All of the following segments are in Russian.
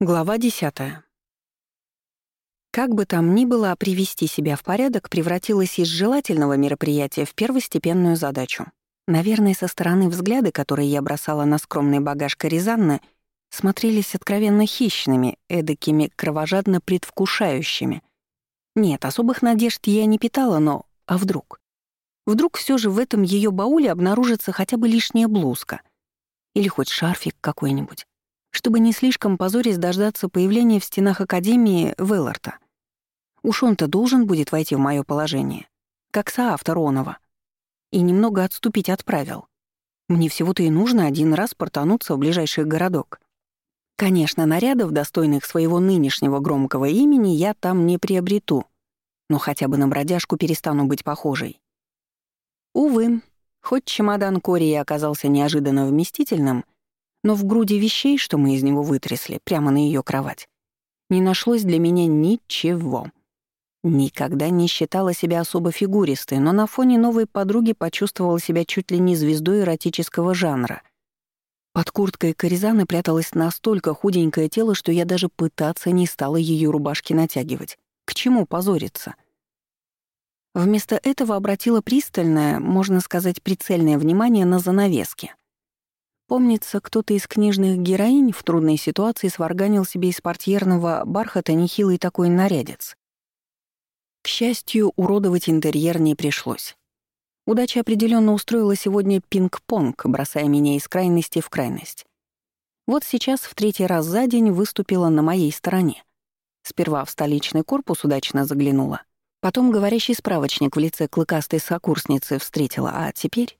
Глава десятая. Как бы там ни было, привести себя в порядок превратилось из желательного мероприятия в первостепенную задачу. Наверное, со стороны взгляды, которые я бросала на скромный багаж Коризанны, смотрелись откровенно хищными, эдакими кровожадно предвкушающими. Нет, особых надежд я не питала, но... А вдруг? Вдруг все же в этом ее бауле обнаружится хотя бы лишняя блузка? Или хоть шарфик какой-нибудь? Чтобы не слишком позорясь дождаться появления в стенах Академии Велларта. Уж он-то должен будет войти в мое положение, как соавтор Онова, и немного отступить от правил. Мне всего-то и нужно один раз портануться в ближайший городок. Конечно, нарядов, достойных своего нынешнего громкого имени, я там не приобрету, но хотя бы на бродяжку перестану быть похожей. Увы, хоть чемодан Кори оказался неожиданно вместительным — но в груди вещей, что мы из него вытрясли, прямо на ее кровать, не нашлось для меня ничего. Никогда не считала себя особо фигуристой, но на фоне новой подруги почувствовала себя чуть ли не звездой эротического жанра. Под курткой Коризаны пряталось настолько худенькое тело, что я даже пытаться не стала ее рубашки натягивать. К чему позориться? Вместо этого обратила пристальное, можно сказать, прицельное внимание на занавески — Помнится, кто-то из книжных героинь в трудной ситуации сварганил себе из портьерного бархата нехилый такой нарядец. К счастью, уродовать интерьер не пришлось. Удача определенно устроила сегодня пинг-понг, бросая меня из крайности в крайность. Вот сейчас в третий раз за день выступила на моей стороне. Сперва в столичный корпус удачно заглянула, потом говорящий справочник в лице клыкастой сокурсницы встретила, а теперь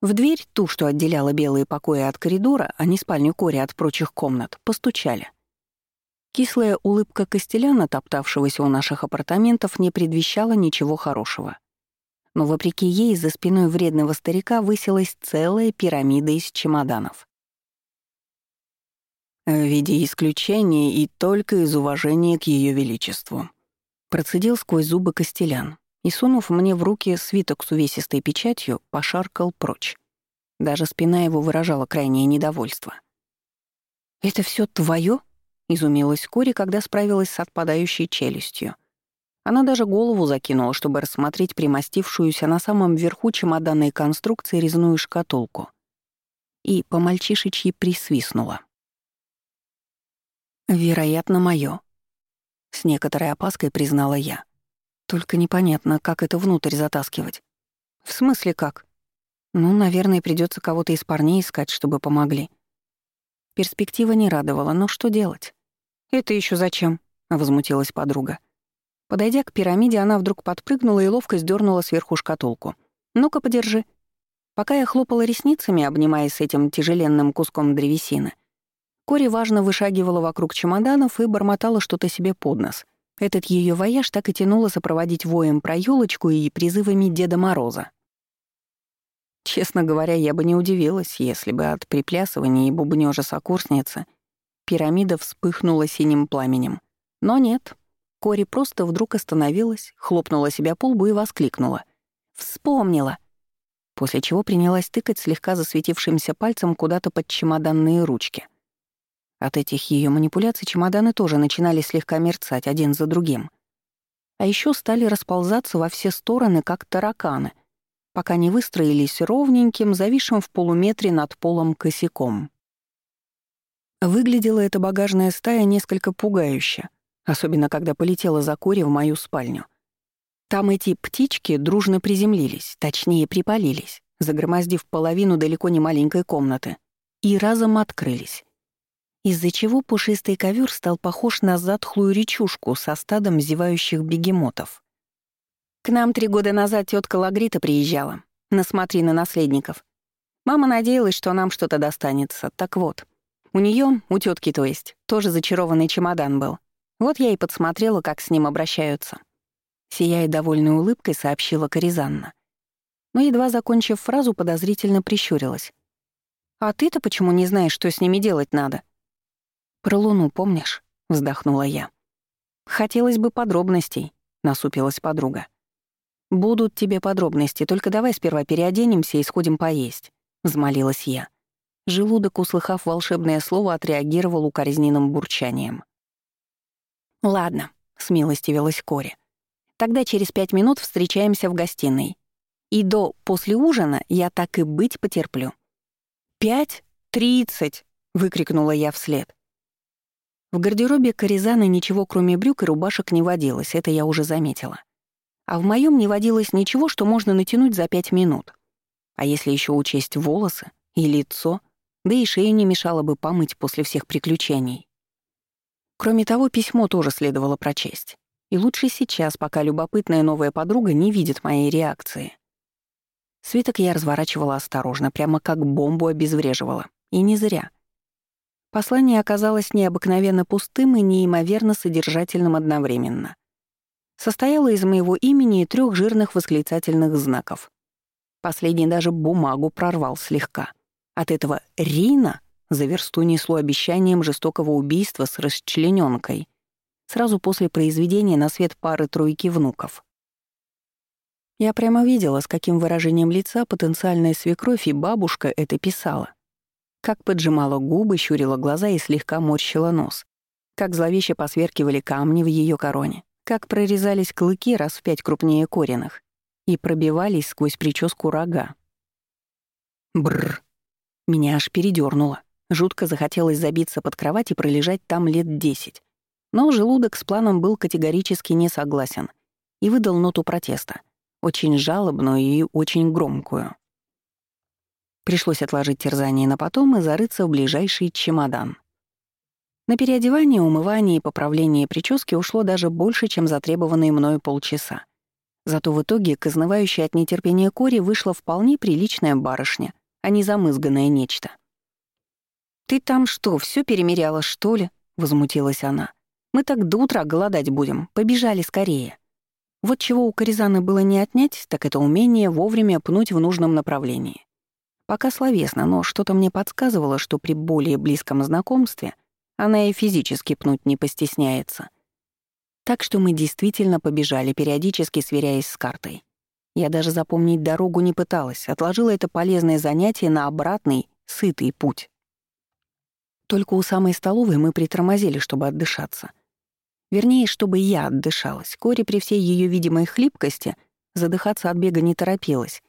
в дверь, ту, что отделяла белые покои от коридора, а не спальню Кори от прочих комнат, постучали. Кислая улыбка Костеляна, топтавшегося у наших апартаментов, не предвещала ничего хорошего. Но вопреки ей за спиной вредного старика высилась целая пирамида из чемоданов. «В виде исключения и только из уважения к Ее Величеству», процедил сквозь зубы Костелян, и, сунув мне в руки свиток с увесистой печатью, пошаркал прочь. Даже спина его выражала крайнее недовольство. «Это все твое? изумилась Кори, когда справилась с отпадающей челюстью. Она даже голову закинула, чтобы рассмотреть примостившуюся на самом верху чемоданной конструкции резную шкатулку. И по-мальчишечьи присвистнула. «Вероятно, моё», — с некоторой опаской признала я. Только непонятно, как это внутрь затаскивать. В смысле как? Ну, наверное, придется кого-то из парней искать, чтобы помогли. Перспектива не радовала, но что делать? Это еще зачем? возмутилась подруга. Подойдя к пирамиде, она вдруг подпрыгнула и ловко сдернула сверху шкатулку. «Ну-ка, подержи». Пока я хлопала ресницами, обнимаясь с этим тяжеленным куском древесины, Кори важно вышагивала вокруг чемоданов и бормотала что-то себе под нос. Этот ее вояж так и тянуло сопроводить воем про ёлочку и призывами Деда Мороза. Честно говоря, я бы не удивилась, если бы от приплясывания и бубнёжа сокурсницы пирамида вспыхнула синим пламенем. Но нет. Кори просто вдруг остановилась, хлопнула себя по лбу и воскликнула. «Вспомнила!» После чего принялась тыкать слегка засветившимся пальцем куда-то под чемоданные ручки — от этих ее манипуляций чемоданы тоже начинали слегка мерцать один за другим. А еще стали расползаться во все стороны, как тараканы, пока не выстроились ровненьким, зависшим в полуметре над полом косяком. Выглядела эта багажная стая несколько пугающе, особенно когда полетела за Кори в мою спальню. Там эти птички дружно приземлились, точнее припалились, загромоздив половину далеко не маленькой комнаты, и разом открылись из-за чего пушистый ковер стал похож на затхлую речушку со стадом зевающих бегемотов. К нам три года назад тетка Лагрита приезжала. Насмотри на наследников. Мама надеялась, что нам что-то достанется. Так вот, у нее, у тетки, то есть, тоже зачарованный чемодан был. Вот я и подсмотрела, как с ним обращаются. Сияя довольной улыбкой, сообщила Коризанна. Но едва закончив фразу, подозрительно прищурилась. «А ты-то почему не знаешь, что с ними делать надо?» «Про Луну помнишь?» — вздохнула я. «Хотелось бы подробностей», — насупилась подруга. «Будут тебе подробности, только давай сперва переоденемся и сходим поесть», — взмолилась я. Желудок, услыхав волшебное слово, отреагировал укоризненным бурчанием. «Ладно», — смилостивилась Кори. «Тогда через пять минут встречаемся в гостиной. И до после ужина я так и быть потерплю». «Пять? Тридцать!» — выкрикнула я вслед. В гардеробе Коризана ничего, кроме брюк и рубашек, не водилось, это я уже заметила. А в моем не водилось ничего, что можно натянуть за пять минут. А если еще учесть волосы и лицо, да и шею не мешало бы помыть после всех приключений. Кроме того, письмо тоже следовало прочесть. И лучше сейчас, пока любопытная новая подруга не видит моей реакции. Свиток я разворачивала осторожно, прямо как бомбу обезвреживала. И не зря. Послание оказалось необыкновенно пустым и неимоверно содержательным одновременно. Состояло из моего имени и трех жирных восклицательных знаков. Последний даже бумагу прорвал слегка. От этого «Рина» за версту несло обещанием жестокого убийства с расчленёнкой сразу после произведения на свет пары-тройки внуков. Я прямо видела, с каким выражением лица потенциальная свекровь и бабушка это писала. Как поджимала губы, щурила глаза и слегка морщила нос. Как зловеще посверкивали камни в ее короне. Как прорезались клыки раз в пять крупнее коренных. И пробивались сквозь прическу рога. Бррр. Меня аж передёрнуло. Жутко захотелось забиться под кровать и пролежать там лет десять. Но желудок с планом был категорически не согласен и выдал ноту протеста — очень жалобную и очень громкую. Пришлось отложить терзание на потом и зарыться в ближайший чемодан. На переодевание, умывание и поправление прически ушло даже больше, чем затребованные мною полчаса. Зато в итоге к изнывающей от нетерпения Кори вышла вполне приличная барышня, а не замызганное нечто. «Ты там что, все перемеряла, что ли?» — возмутилась она. «Мы так до утра голодать будем. Побежали скорее». Вот чего у Коризаны было не отнять, так это умение вовремя пнуть в нужном направлении. Пока словесно, но что-то мне подсказывало, что при более близком знакомстве она и физически пнуть не постесняется. Так что мы действительно побежали, периодически сверяясь с картой. Я даже запомнить дорогу не пыталась, отложила это полезное занятие на обратный, сытый путь. Только у самой столовой мы притормозили, чтобы отдышаться — Вернее, чтобы я отдышалась. Кори при всей ее видимой хлипкости задыхаться от бега не торопилась.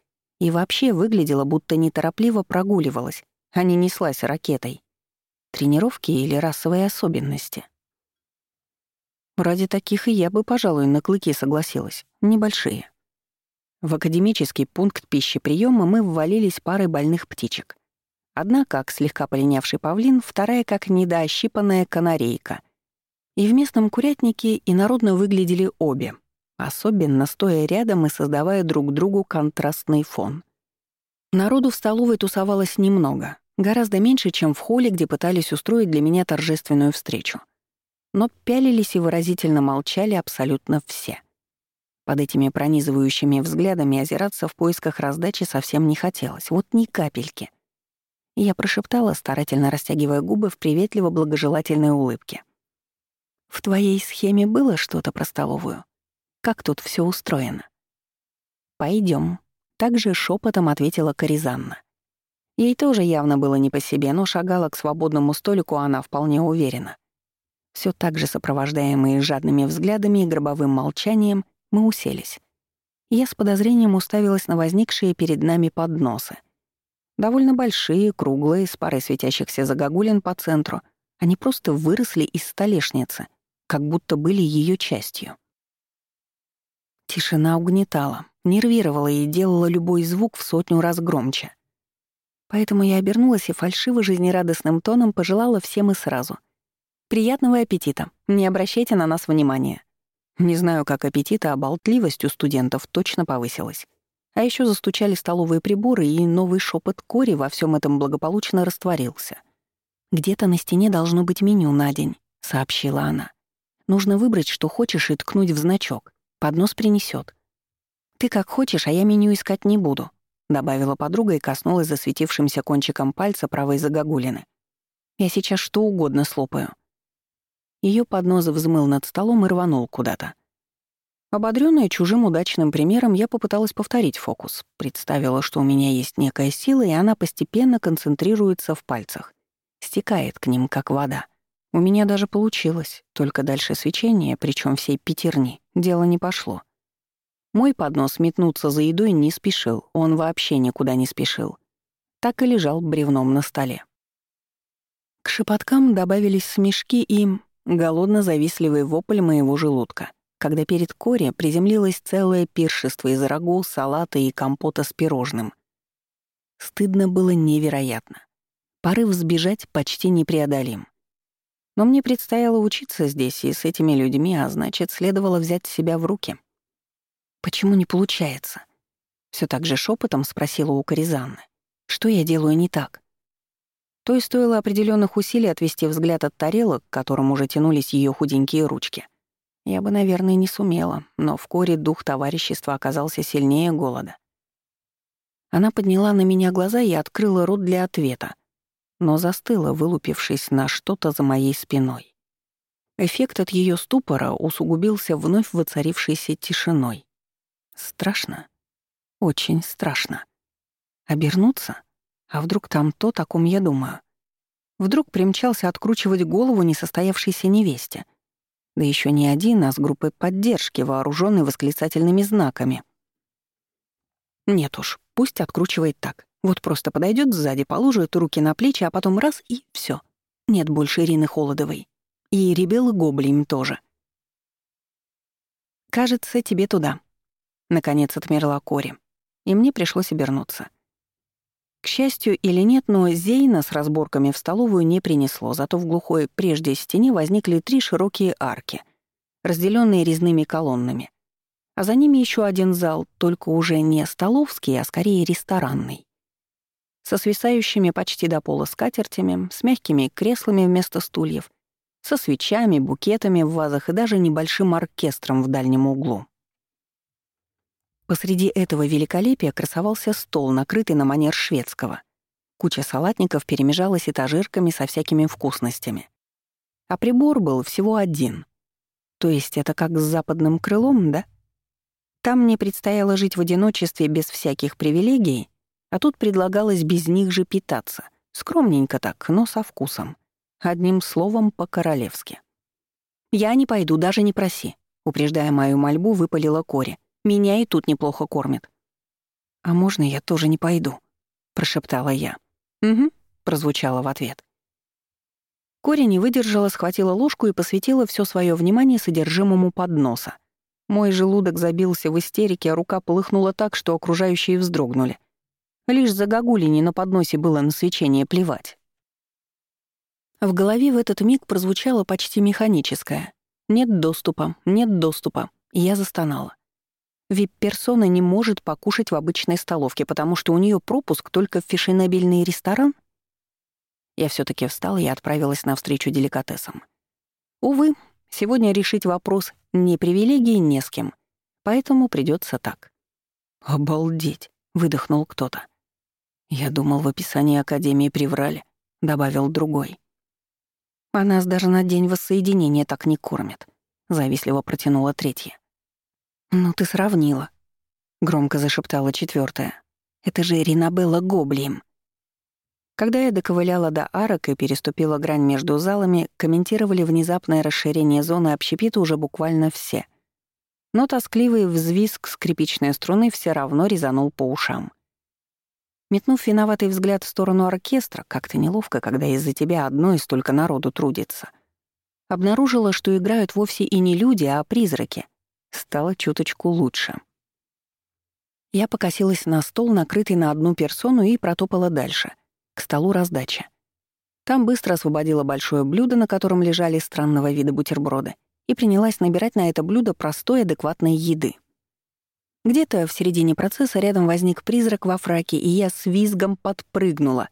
И вообще выглядела, будто неторопливо прогуливалась, а не неслась ракетой. Тренировки или расовые особенности. Ради таких и я бы, пожалуй, на клыки согласилась. Небольшие. В академический пункт пищеприема мы ввалились парой больных птичек. Одна как слегка полинявший павлин, вторая как недоощипанная канарейка — и в местном курятнике инородно выглядели обе, особенно стоя рядом и создавая друг другу контрастный фон. Народу в столовой тусовалось немного, гораздо меньше, чем в холле, где пытались устроить для меня торжественную встречу. Но пялились и выразительно молчали абсолютно все. Под этими пронизывающими взглядами озираться в поисках раздачи совсем не хотелось, вот ни капельки. я прошептала, старательно растягивая губы в приветливо-благожелательной улыбке. В твоей схеме было что-то про столовую? Как тут все устроено? Пойдем. Также шепотом ответила Коризанна. Ей тоже явно было не по себе, но шагала к свободному столику она вполне уверена. Все так же сопровождаемые жадными взглядами и гробовым молчанием, мы уселись. Я с подозрением уставилась на возникшие перед нами подносы. Довольно большие, круглые, с парой светящихся загогулин по центру. Они просто выросли из столешницы — как будто были ее частью. Тишина угнетала, нервировала и делала любой звук в сотню раз громче. Поэтому я обернулась и фальшиво жизнерадостным тоном пожелала всем и сразу. «Приятного аппетита. Не обращайте на нас внимания». Не знаю, как аппетит, а болтливость у студентов точно повысилась. А еще застучали столовые приборы, и новый шепот Кори во всем этом благополучно растворился. «Где-то на стене должно быть меню на день», — сообщила она. Нужно выбрать, что хочешь, и ткнуть в значок. Поднос принесет. «Ты как хочешь, а я меню искать не буду», — добавила подруга и коснулась засветившимся кончиком пальца правой загогулины. «Я сейчас что угодно слопаю». Ее поднос взмыл над столом и рванул куда-то. Ободрённая чужим удачным примером, я попыталась повторить фокус. Представила, что у меня есть некая сила, и она постепенно концентрируется в пальцах. Стекает к ним, как вода. У меня даже получилось, только дальше свечения, причем всей пятерни, дело не пошло. Мой поднос метнуться за едой не спешил, он вообще никуда не спешил. Так и лежал бревном на столе. К шепоткам добавились смешки и голодно-завистливый вопль моего желудка, когда перед Кори приземлилось целое пиршество из рагу, салата и компота с пирожным. Стыдно было невероятно. Порыв сбежать почти непреодолим. Но мне предстояло учиться здесь и с этими людьми, а значит, следовало взять себя в руки. «Почему не получается?» Все так же шепотом спросила у Коризанны. «Что я делаю не так?» То есть стоило определенных усилий отвести взгляд от тарелок, к которым уже тянулись ее худенькие ручки. Я бы, наверное, не сумела, но в коре дух товарищества оказался сильнее голода. Она подняла на меня глаза и открыла рот для ответа, но застыла, вылупившись на что-то за моей спиной. Эффект от ее ступора усугубился вновь воцарившейся тишиной. Страшно. Очень страшно. Обернуться? А вдруг там то, о ком я думаю? Вдруг примчался откручивать голову несостоявшейся невесте. Да еще не один, а с группой поддержки, вооруженной восклицательными знаками. Нет уж, пусть откручивает так. Вот просто подойдет сзади, положит руки на плечи, а потом раз — и все. Нет больше Ирины Холодовой. И Ребелы Гоблин тоже. «Кажется, тебе туда». Наконец отмерла Кори. И мне пришлось обернуться. К счастью или нет, но Зейна с разборками в столовую не принесло, зато в глухой прежде стене возникли три широкие арки, разделенные резными колоннами. А за ними еще один зал, только уже не столовский, а скорее ресторанный со свисающими почти до пола скатертями, с мягкими креслами вместо стульев, со свечами, букетами в вазах и даже небольшим оркестром в дальнем углу. Посреди этого великолепия красовался стол, накрытый на манер шведского. Куча салатников перемежалась этажирками со всякими вкусностями. А прибор был всего один. То есть это как с западным крылом, да? Там мне предстояло жить в одиночестве без всяких привилегий, а тут предлагалось без них же питаться. Скромненько так, но со вкусом. Одним словом, по-королевски. «Я не пойду, даже не проси», — упреждая мою мольбу, выпалила Кори. «Меня и тут неплохо кормят». «А можно я тоже не пойду?» — прошептала я. «Угу», — прозвучало в ответ. Кори не выдержала, схватила ложку и посвятила все свое внимание содержимому подноса. Мой желудок забился в истерике, а рука полыхнула так, что окружающие вздрогнули — Лишь за гагулини на подносе было на свечение плевать. В голове в этот миг прозвучало почти механическое. «Нет доступа, нет доступа», я застонала. Вип-персона не может покушать в обычной столовке, потому что у нее пропуск только в фешенебельный ресторан? Я все таки встала и отправилась навстречу деликатесам. Увы, сегодня решить вопрос не привилегии не с кем, поэтому придется так. «Обалдеть!» — выдохнул кто-то. «Я думал, в описании Академии приврали», — добавил другой. «А нас даже на день воссоединения так не кормят», — завистливо протянула третья. «Ну ты сравнила», — громко зашептала четвертая. «Это же Ринабелла Гоблием». Когда я доковыляла до арок и переступила грань между залами, комментировали внезапное расширение зоны общепита уже буквально все. Но тоскливый взвизг скрипичной струны все равно резанул по ушам. Метнув виноватый взгляд в сторону оркестра, как-то неловко, когда из-за тебя одной столько народу трудится. Обнаружила, что играют вовсе и не люди, а призраки. Стало чуточку лучше. Я покосилась на стол, накрытый на одну персону, и протопала дальше, к столу раздача. Там быстро освободила большое блюдо, на котором лежали странного вида бутерброды, и принялась набирать на это блюдо простой адекватной еды. Где-то в середине процесса рядом возник призрак во фраке, и я с визгом подпрыгнула.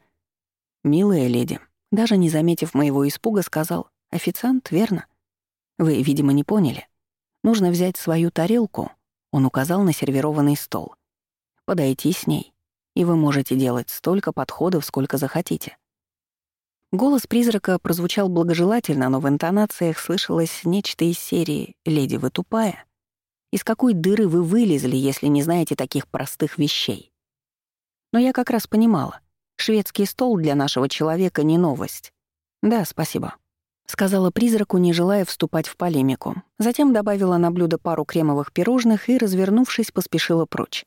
«Милая леди», даже не заметив моего испуга, сказал, «Официант, верно? Вы, видимо, не поняли. Нужно взять свою тарелку», он указал на сервированный стол, «подойти с ней, и вы можете делать столько подходов, сколько захотите». Голос призрака прозвучал благожелательно, но в интонациях слышалось нечто из серии «Леди, вы тупая». Из какой дыры вы вылезли, если не знаете таких простых вещей? Но я как раз понимала. Шведский стол для нашего человека не новость. Да, спасибо. Сказала призраку, не желая вступать в полемику. Затем добавила на блюдо пару кремовых пирожных и, развернувшись, поспешила прочь.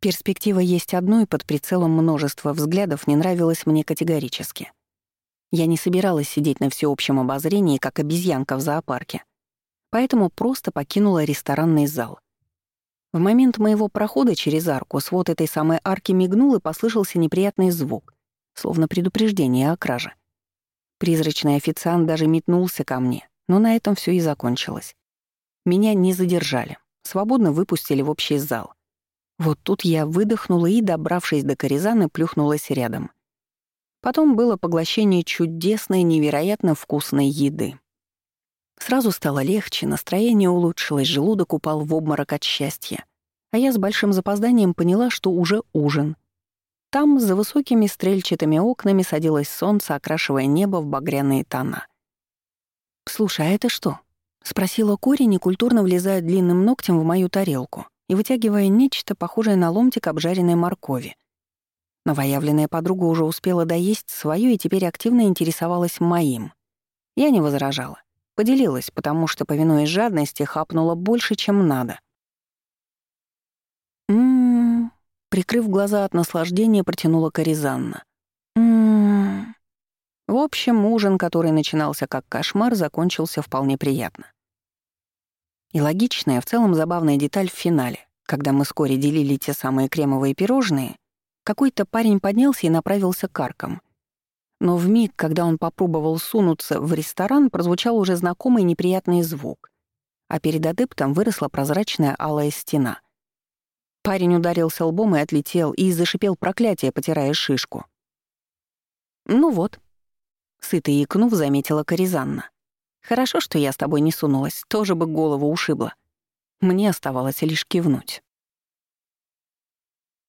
Перспектива есть одной под прицелом множества взглядов не нравилась мне категорически. Я не собиралась сидеть на всеобщем обозрении, как обезьянка в зоопарке. Поэтому просто покинула ресторанный зал. В момент моего прохода через арку свод этой самой арки мигнул и послышался неприятный звук, словно предупреждение о краже. Призрачный официант даже метнулся ко мне, но на этом все и закончилось. Меня не задержали, свободно выпустили в общий зал. Вот тут я выдохнула и, добравшись до Коризаны, плюхнулась рядом. Потом было поглощение чудесной, невероятно вкусной еды. Сразу стало легче, настроение улучшилось, желудок упал в обморок от счастья. А я с большим запозданием поняла, что уже ужин. Там, за высокими стрельчатыми окнами, садилось солнце, окрашивая небо в багряные тона. «Слушай, а это что?» — спросила Кори, некультурно влезая длинным ногтем в мою тарелку и вытягивая нечто похожее на ломтик обжаренной моркови. Новоявленная подруга уже успела доесть свое и теперь активно интересовалась моим. Я не возражала. Поделилась, потому что, повинуясь жадности, хапнула больше, чем надо. «М-м-м», прикрыв глаза от наслаждения, протянула Коризанна. «М-м-м». В общем, ужин, который начинался как кошмар, закончился вполне приятно. И логичная, в целом забавная деталь в финале, когда мы вскоре делили те самые кремовые пирожные — какой-то парень поднялся и направился к аркам. Но в миг, когда он попробовал сунуться в ресторан, прозвучал уже знакомый неприятный звук, а перед адептом выросла прозрачная алая стена. Парень ударился лбом и отлетел, и зашипел проклятие, потирая шишку. «Ну вот», — сыто икнув, заметила Коризанна. «Хорошо, что я с тобой не сунулась, тоже бы голову ушибла». Мне оставалось лишь кивнуть.